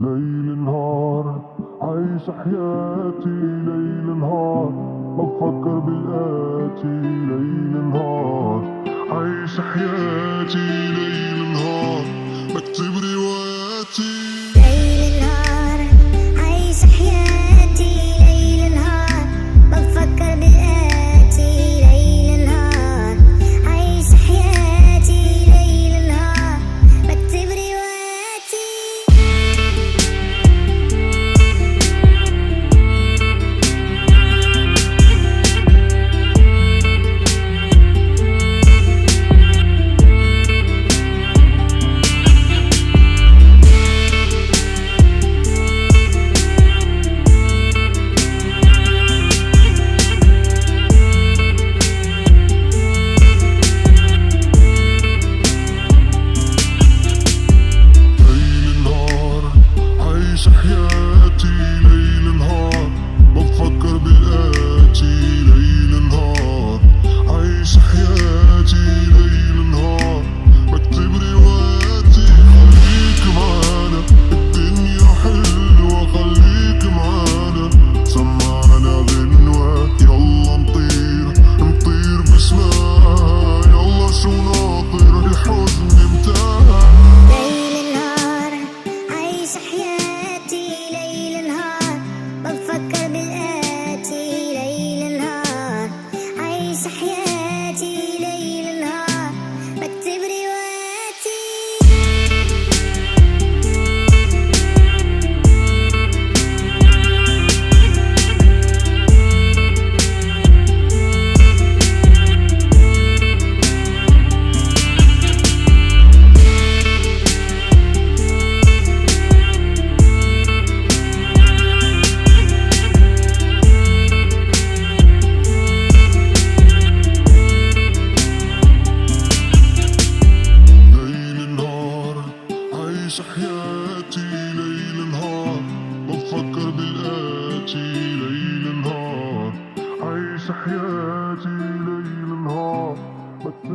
ليل نهار عايش حياتي ليل نهار. بفكر بالآتي ليل نهار. عايش حياتي ليل نهار صحيح عايش حياتي ليل نهار بفكر بالآتي ليل نهار. عايش حياتي ليل نهار بس